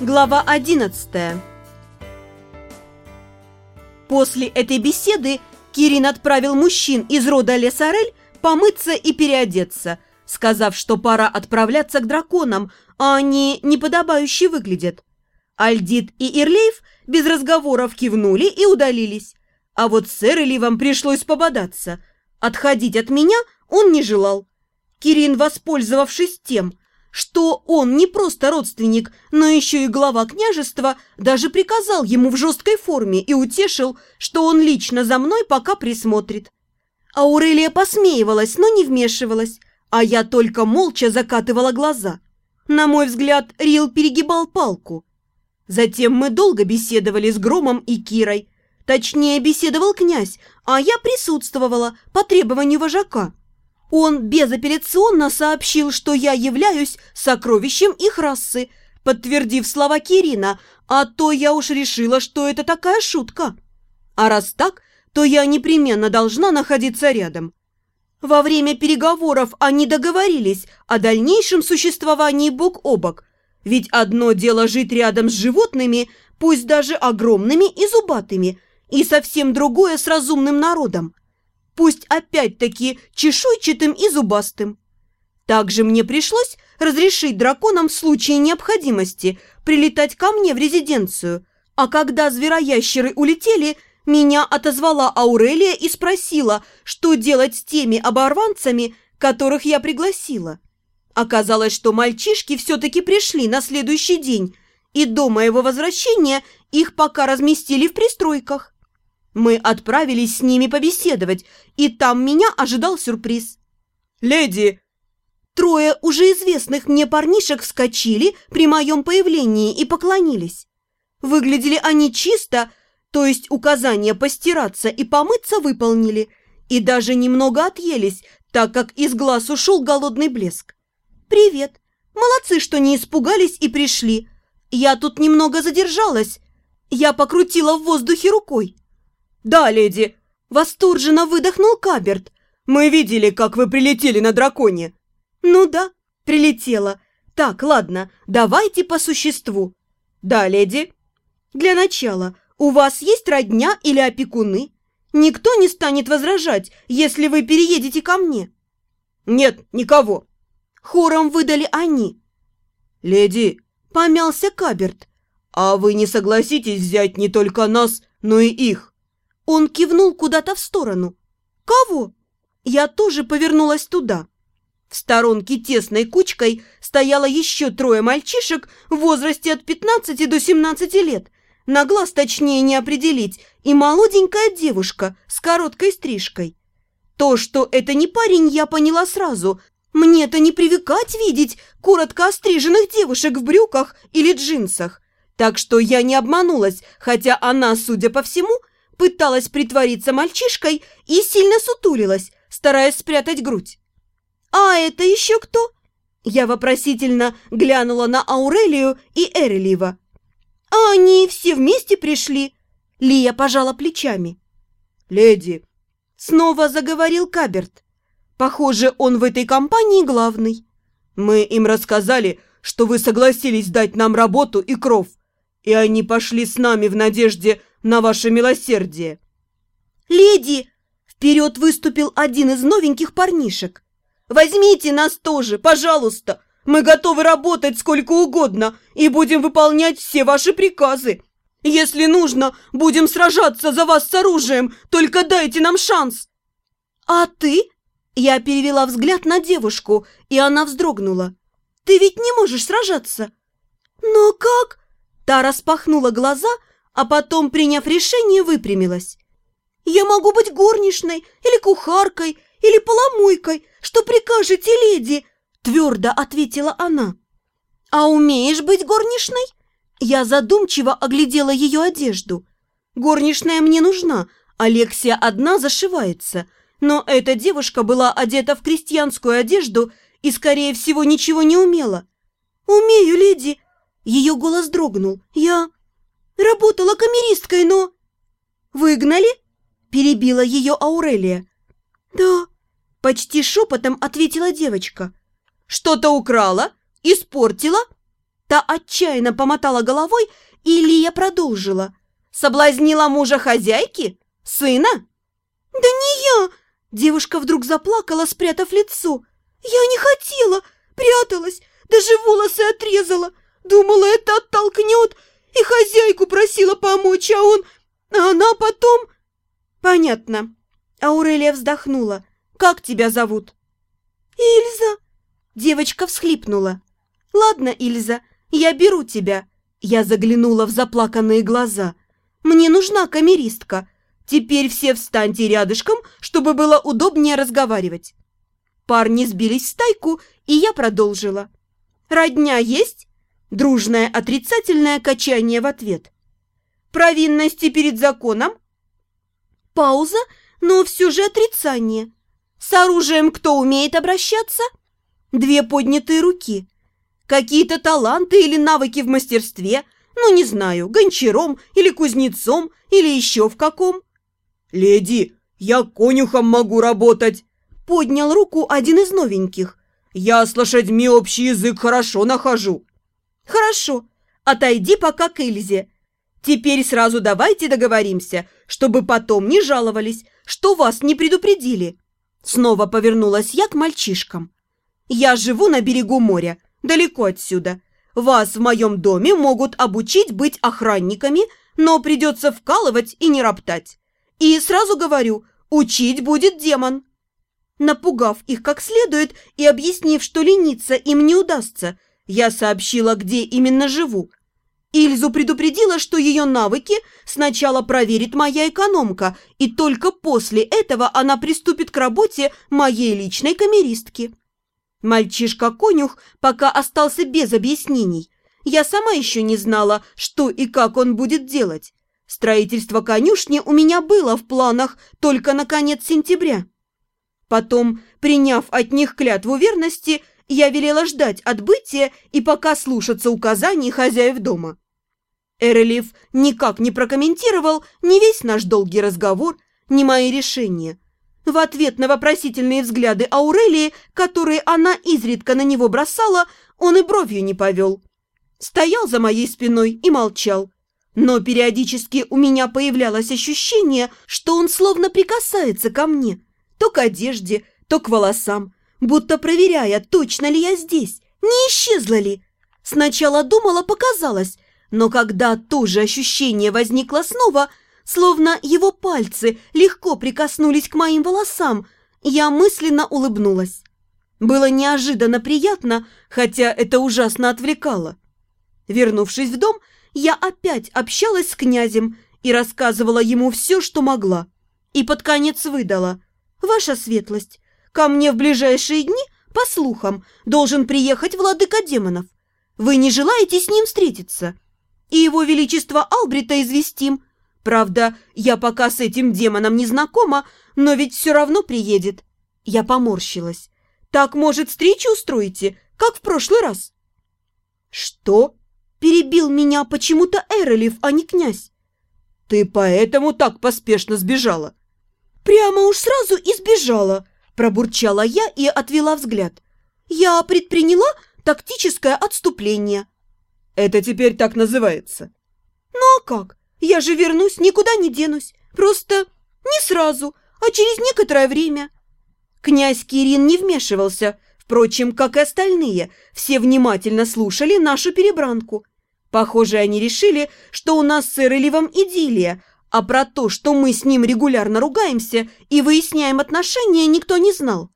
Глава 11 После этой беседы Кирин отправил мужчин из рода Лесарель помыться и переодеться, сказав, что пора отправляться к драконам, а они неподобающе выглядят. Альдит и Ирлейв без разговоров кивнули и удалились. А вот с Эреливом пришлось пободаться. Отходить от меня он не желал. Кирин, воспользовавшись тем, что он не просто родственник, но еще и глава княжества, даже приказал ему в жесткой форме и утешил, что он лично за мной пока присмотрит. Аурелия посмеивалась, но не вмешивалась, а я только молча закатывала глаза. На мой взгляд, Рил перегибал палку. Затем мы долго беседовали с Громом и Кирой. Точнее, беседовал князь, а я присутствовала по требованию вожака. Он безапелляционно сообщил, что я являюсь сокровищем их расы, подтвердив слова Кирина, а то я уж решила, что это такая шутка. А раз так, то я непременно должна находиться рядом. Во время переговоров они договорились о дальнейшем существовании бок о бок, ведь одно дело жить рядом с животными, пусть даже огромными и зубатыми, и совсем другое с разумным народом пусть опять-таки чешуйчатым и зубастым. Также мне пришлось разрешить драконам в случае необходимости прилетать ко мне в резиденцию, а когда звероящеры улетели, меня отозвала Аурелия и спросила, что делать с теми оборванцами, которых я пригласила. Оказалось, что мальчишки все-таки пришли на следующий день, и до моего возвращения их пока разместили в пристройках. Мы отправились с ними побеседовать, и там меня ожидал сюрприз. «Леди!» Трое уже известных мне парнишек вскочили при моем появлении и поклонились. Выглядели они чисто, то есть указания постираться и помыться выполнили, и даже немного отъелись, так как из глаз ушел голодный блеск. «Привет! Молодцы, что не испугались и пришли. Я тут немного задержалась. Я покрутила в воздухе рукой. «Да, леди!» – восторженно выдохнул Каберт. «Мы видели, как вы прилетели на драконе». «Ну да, прилетела. Так, ладно, давайте по существу». «Да, леди». «Для начала, у вас есть родня или опекуны? Никто не станет возражать, если вы переедете ко мне». «Нет, никого». Хором выдали они. «Леди», – помялся Каберт, – «а вы не согласитесь взять не только нас, но и их?» Он кивнул куда-то в сторону. «Кого?» Я тоже повернулась туда. В сторонке тесной кучкой стояло еще трое мальчишек в возрасте от 15 до 17 лет. На глаз точнее не определить, и молоденькая девушка с короткой стрижкой. То, что это не парень, я поняла сразу. Мне-то не привыкать видеть коротко остриженных девушек в брюках или джинсах. Так что я не обманулась, хотя она, судя по всему, пыталась притвориться мальчишкой и сильно сутулилась, стараясь спрятать грудь. «А это еще кто?» Я вопросительно глянула на Аурелию и Эрелива. «А они все вместе пришли?» Лия пожала плечами. «Леди!» Снова заговорил Каберт. Похоже, он в этой компании главный. Мы им рассказали, что вы согласились дать нам работу и кров, и они пошли с нами в надежде на ваше милосердие!» «Леди!» – вперед выступил один из новеньких парнишек. «Возьмите нас тоже, пожалуйста! Мы готовы работать сколько угодно и будем выполнять все ваши приказы. Если нужно, будем сражаться за вас с оружием, только дайте нам шанс!» «А ты?» – я перевела взгляд на девушку, и она вздрогнула. «Ты ведь не можешь сражаться!» «Но как?» Та распахнула глаза – а потом, приняв решение, выпрямилась. «Я могу быть горничной или кухаркой, или поломойкой, что прикажете, леди?» Твердо ответила она. «А умеешь быть горничной?» Я задумчиво оглядела ее одежду. «Горничная мне нужна, Алексия одна зашивается, но эта девушка была одета в крестьянскую одежду и, скорее всего, ничего не умела». «Умею, леди!» Ее голос дрогнул. «Я...» Работала камеристкой, но...» «Выгнали?» – перебила ее Аурелия. «Да», – почти шепотом ответила девочка. «Что-то украла? Испортила?» Та отчаянно помотала головой, и Лия продолжила. «Соблазнила мужа хозяйки? Сына?» «Да не я!» Девушка вдруг заплакала, спрятав лицо. «Я не хотела, пряталась, даже волосы отрезала. Думала, это оттолкнет, и хозяйку просила помочь, а он... А она потом...» «Понятно». Аурелия вздохнула. «Как тебя зовут?» «Ильза!» Девочка всхлипнула. «Ладно, Ильза, я беру тебя». Я заглянула в заплаканные глаза. «Мне нужна камеристка. Теперь все встаньте рядышком, чтобы было удобнее разговаривать». Парни сбились в стайку, и я продолжила. «Родня есть?» Дружное отрицательное качание в ответ. «Провинности перед законом?» Пауза, но все же отрицание. «С оружием кто умеет обращаться?» Две поднятые руки. Какие-то таланты или навыки в мастерстве, ну, не знаю, гончаром или кузнецом, или еще в каком. «Леди, я конюхом могу работать!» Поднял руку один из новеньких. «Я с лошадьми общий язык хорошо нахожу». «Хорошо, отойди пока к Эльзе. Теперь сразу давайте договоримся, чтобы потом не жаловались, что вас не предупредили». Снова повернулась я к мальчишкам. «Я живу на берегу моря, далеко отсюда. Вас в моем доме могут обучить быть охранниками, но придется вкалывать и не роптать. И сразу говорю, учить будет демон». Напугав их как следует и объяснив, что лениться им не удастся, я сообщила, где именно живу. Ильзу предупредила, что ее навыки сначала проверит моя экономка, и только после этого она приступит к работе моей личной камеристки. Мальчишка-конюх пока остался без объяснений. Я сама еще не знала, что и как он будет делать. Строительство конюшни у меня было в планах только на конец сентября. Потом, приняв от них клятву верности, я велела ждать отбытия и пока слушаться указаний хозяев дома. Эрелив никак не прокомментировал ни весь наш долгий разговор, ни мои решения. В ответ на вопросительные взгляды Аурелии, которые она изредка на него бросала, он и бровью не повел. Стоял за моей спиной и молчал. Но периодически у меня появлялось ощущение, что он словно прикасается ко мне, то к одежде, то к волосам, будто проверяя, точно ли я здесь, не исчезла ли. Сначала думала, показалось, но когда то же ощущение возникло снова, словно его пальцы легко прикоснулись к моим волосам, я мысленно улыбнулась. Было неожиданно приятно, хотя это ужасно отвлекало. Вернувшись в дом, я опять общалась с князем и рассказывала ему все, что могла. И под конец выдала. «Ваша светлость, ко мне в ближайшие дни, по слухам, должен приехать владыка демонов. Вы не желаете с ним встретиться? И его величество Албрита известим. Правда, я пока с этим демоном не знакома, но ведь все равно приедет». Я поморщилась. «Так, может, встречу устроите, как в прошлый раз?» «Что?» Перебил меня почему-то Эролев, а не князь. Ты поэтому так поспешно сбежала? Прямо уж сразу и сбежала, пробурчала я и отвела взгляд. Я предприняла тактическое отступление. Это теперь так называется. Ну а как? Я же вернусь, никуда не денусь. Просто не сразу, а через некоторое время. Князь Кирин не вмешивался, Впрочем, как и остальные, все внимательно слушали нашу перебранку. Похоже, они решили, что у нас с Эреливом идиллия, а про то, что мы с ним регулярно ругаемся и выясняем отношения, никто не знал.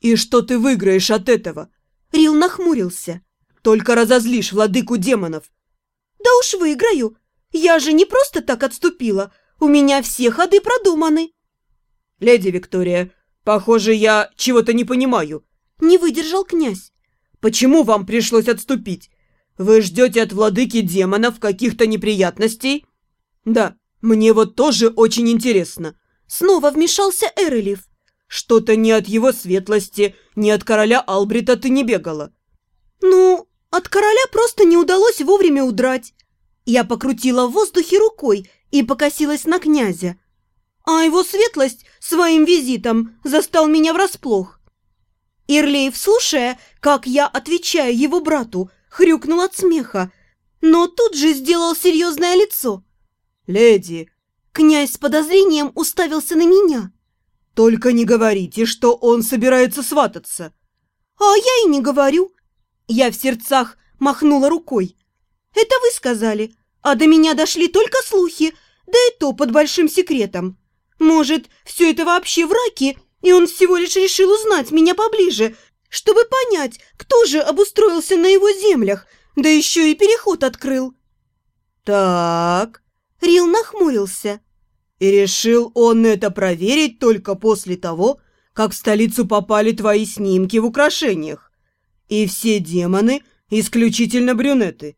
«И что ты выиграешь от этого?» Рил нахмурился. «Только разозлишь владыку демонов». «Да уж выиграю. Я же не просто так отступила. У меня все ходы продуманы». «Леди Виктория, похоже, я чего-то не понимаю», не выдержал князь. «Почему вам пришлось отступить? Вы ждете от владыки демонов каких-то неприятностей?» «Да, мне вот тоже очень интересно». Снова вмешался Эрелев. «Что-то не от его светлости, не от короля Албрита ты не бегала». «Ну, от короля просто не удалось вовремя удрать». Я покрутила в воздухе рукой и покосилась на князя. А его светлость своим визитом застал меня врасплох. Ирлеев, слушая, как я отвечаю его брату, хрюкнул от смеха, но тут же сделал серьезное лицо. «Леди!» Князь с подозрением уставился на меня. «Только не говорите, что он собирается свататься!» «А я и не говорю!» Я в сердцах махнула рукой. «Это вы сказали, а до меня дошли только слухи, да и то под большим секретом. Может, все это вообще враки, и он всего лишь решил узнать меня поближе, чтобы понять, кто же обустроился на его землях, да еще и переход открыл». «Так...» Рил нахмурился. «И решил он это проверить только после того, как в столицу попали твои снимки в украшениях. И все демоны исключительно брюнеты.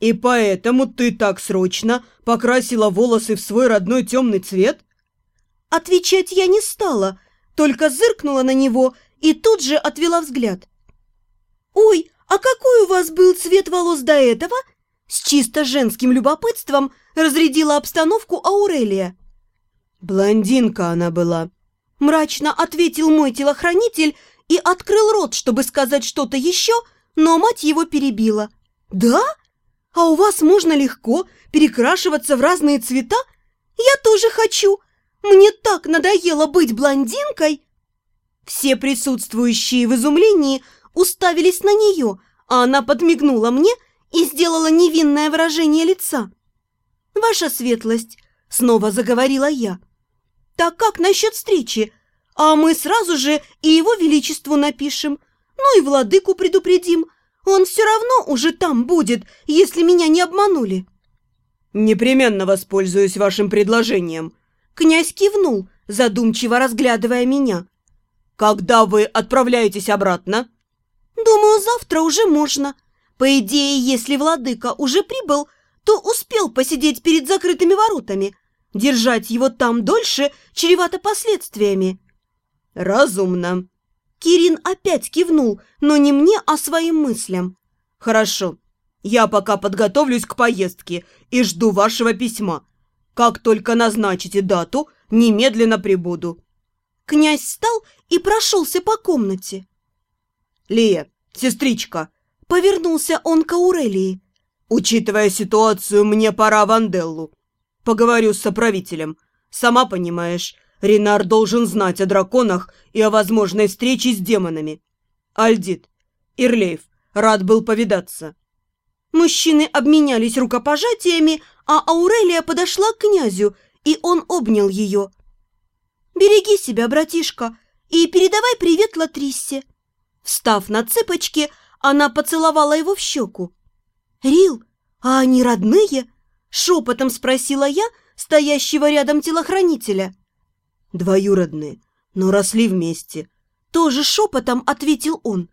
И поэтому ты так срочно покрасила волосы в свой родной темный цвет?» Отвечать я не стала, только зыркнула на него и тут же отвела взгляд. «Ой, а какой у вас был цвет волос до этого?» С чисто женским любопытством разрядила обстановку Аурелия. «Блондинка она была», – мрачно ответил мой телохранитель и открыл рот, чтобы сказать что-то еще, но мать его перебила. «Да? А у вас можно легко перекрашиваться в разные цвета? Я тоже хочу. Мне так надоело быть блондинкой!» Все присутствующие в изумлении уставились на нее, а она подмигнула мне и сделала невинное выражение лица. «Ваша светлость», — снова заговорила я, — «так как насчет встречи? А мы сразу же и его величеству напишем, ну и владыку предупредим. Он все равно уже там будет, если меня не обманули». «Непременно воспользуюсь вашим предложением», — князь кивнул, задумчиво разглядывая меня. «Когда вы отправляетесь обратно?» «Думаю, завтра уже можно. По идее, если владыка уже прибыл, то успел посидеть перед закрытыми воротами. Держать его там дольше чревато последствиями». «Разумно». Кирин опять кивнул, но не мне, а своим мыслям. «Хорошо. Я пока подготовлюсь к поездке и жду вашего письма. Как только назначите дату, немедленно прибуду». Князь встал и прошелся по комнате. «Лия, сестричка!» Повернулся он к Аурелии. «Учитывая ситуацию, мне пора в Анделлу. Поговорю с соправителем. Сама понимаешь, Ренар должен знать о драконах и о возможной встрече с демонами. Альдит, Ирлейф, рад был повидаться». Мужчины обменялись рукопожатиями, а Аурелия подошла к князю, и он обнял ее. «Береги себя, братишка, и передавай привет Латриссе». Встав на цыпочки, она поцеловала его в щеку. «Рил, а они родные?» – шепотом спросила я стоящего рядом телохранителя. «Двоюродные, но росли вместе», – тоже шепотом ответил он.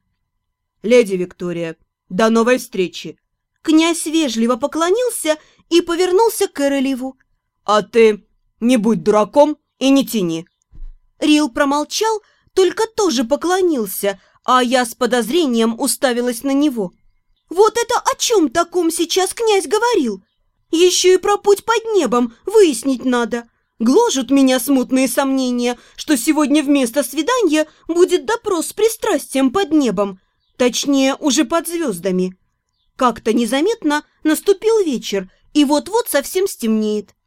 «Леди Виктория, до новой встречи!» Князь вежливо поклонился и повернулся к Эрелеву. «А ты не будь дураком и не тяни!» Рил промолчал, только тоже поклонился, а я с подозрением уставилась на него. Вот это о чем таком сейчас князь говорил? Еще и про путь под небом выяснить надо. Гложут меня смутные сомнения, что сегодня вместо свидания будет допрос с пристрастием под небом, точнее, уже под звездами. Как-то незаметно наступил вечер, и вот-вот совсем стемнеет.